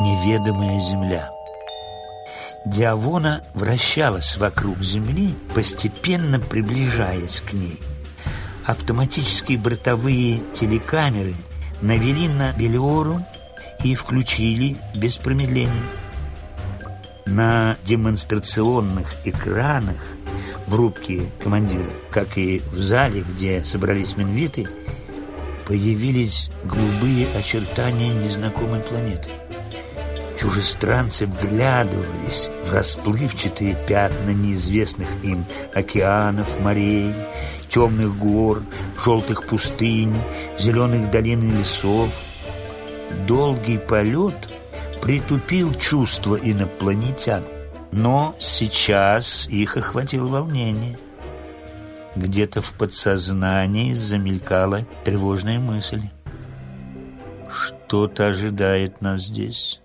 Неведомая земля Диавона вращалась вокруг Земли, постепенно приближаясь к ней. Автоматические бортовые телекамеры навели на Белиору и включили без промедления. На демонстрационных экранах в рубке командира, как и в зале, где собрались минвиты, появились голубые очертания незнакомой планеты. Чужестранцы вглядывались в расплывчатые пятна неизвестных им океанов, морей, темных гор, желтых пустынь, зеленых долин и лесов. Долгий полет притупил чувства инопланетян, но сейчас их охватило волнение. Где-то в подсознании замелькала тревожная мысль. Что-то ожидает нас здесь.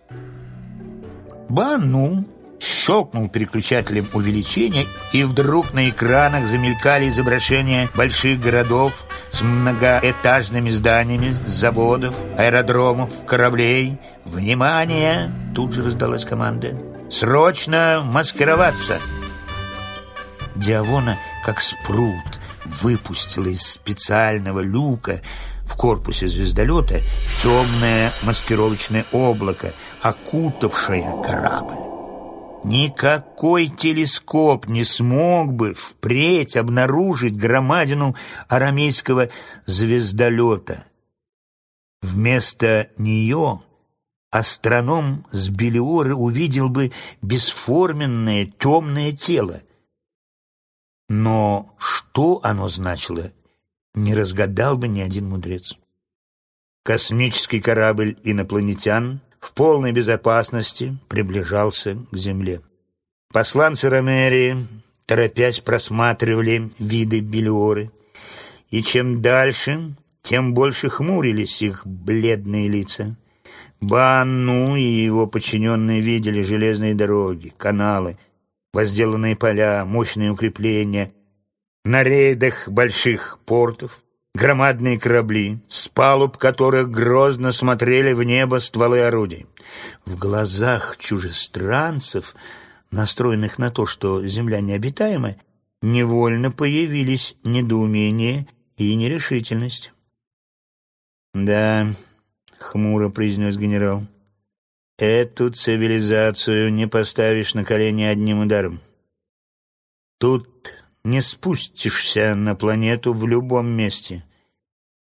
Бану щелкнул переключателем увеличения, и вдруг на экранах замелькали изображения больших городов с многоэтажными зданиями, заводов, аэродромов, кораблей. «Внимание!» — тут же раздалась команда. «Срочно маскироваться!» Диавона, как спрут, выпустила из специального люка в корпусе звездолета темное маскировочное облако, окутавшее корабль. Никакой телескоп не смог бы впредь обнаружить громадину арамейского звездолета. Вместо нее астроном с Белиоры увидел бы бесформенное темное тело. Но что оно значило, не разгадал бы ни один мудрец. Космический корабль инопланетян в полной безопасности приближался к Земле. Посланцы Ромерии, торопясь, просматривали виды Белиоры, и чем дальше, тем больше хмурились их бледные лица. Банну и его подчиненные видели железные дороги, каналы, возделанные поля, мощные укрепления, на рейдах больших портов, громадные корабли, с палуб которых грозно смотрели в небо стволы орудий. В глазах чужестранцев, настроенных на то, что земля необитаема, невольно появились недоумение и нерешительность. «Да», — хмуро произнес генерал, — «эту цивилизацию не поставишь на колени одним ударом. Тут не спустишься на планету в любом месте.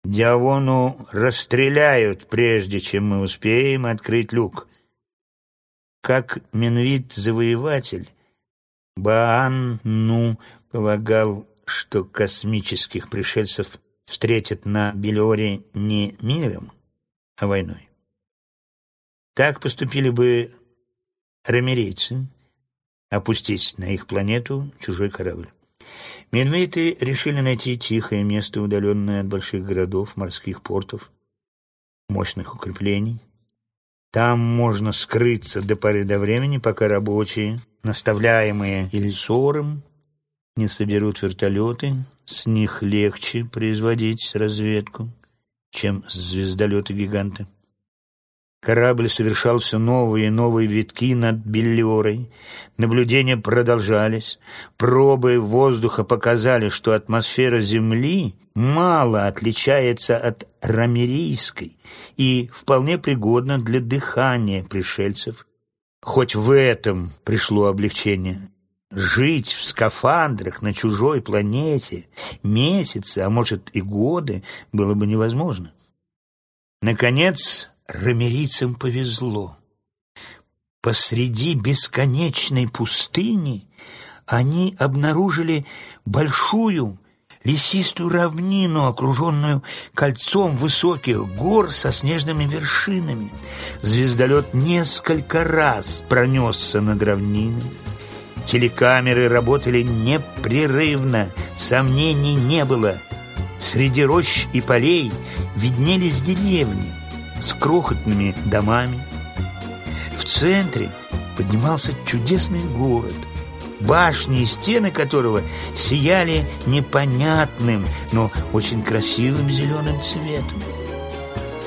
Диавону расстреляют, прежде чем мы успеем открыть люк. Как Минвит-завоеватель, Баан, ну, полагал, что космических пришельцев встретят на Белиоре не миром, а войной. Так поступили бы рамерейцы, опустить на их планету чужой корабль. Медвейты решили найти тихое место, удаленное от больших городов, морских портов, мощных укреплений. Там можно скрыться до поры до времени, пока рабочие, наставляемые Ильсором, не соберут вертолеты. С них легче производить разведку, чем с звездолета-гиганта. Корабль совершал все новые и новые витки над Беллиорой. Наблюдения продолжались. Пробы воздуха показали, что атмосфера Земли мало отличается от рамерийской и вполне пригодна для дыхания пришельцев. Хоть в этом пришло облегчение. Жить в скафандрах на чужой планете месяцы, а может и годы, было бы невозможно. Наконец, рамерийцам повезло. Посреди бесконечной пустыни они обнаружили большую лесистую равнину, окруженную кольцом высоких гор со снежными вершинами. Звездолет несколько раз пронесся над равниной. Телекамеры работали непрерывно, сомнений не было. Среди рощ и полей виднелись деревни – с крохотными домами. В центре поднимался чудесный город, башни и стены которого сияли непонятным, но очень красивым зеленым цветом.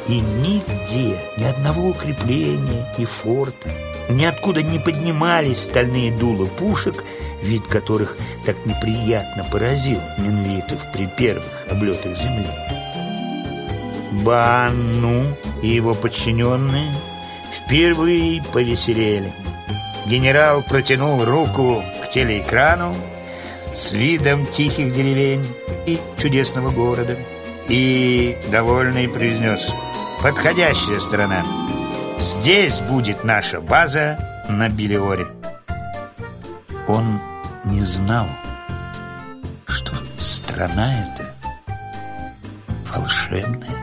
И нигде ни одного укрепления и форта, ниоткуда не поднимались стальные дула пушек, вид которых так неприятно поразил Менлитов при первых облетах земли. Банну и его подчиненные впервые повеселели. Генерал протянул руку к телеэкрану с видом тихих деревень и чудесного города и, довольный, произнес «Подходящая страна. Здесь будет наша база на Белиоре». Он не знал, что страна эта волшебная.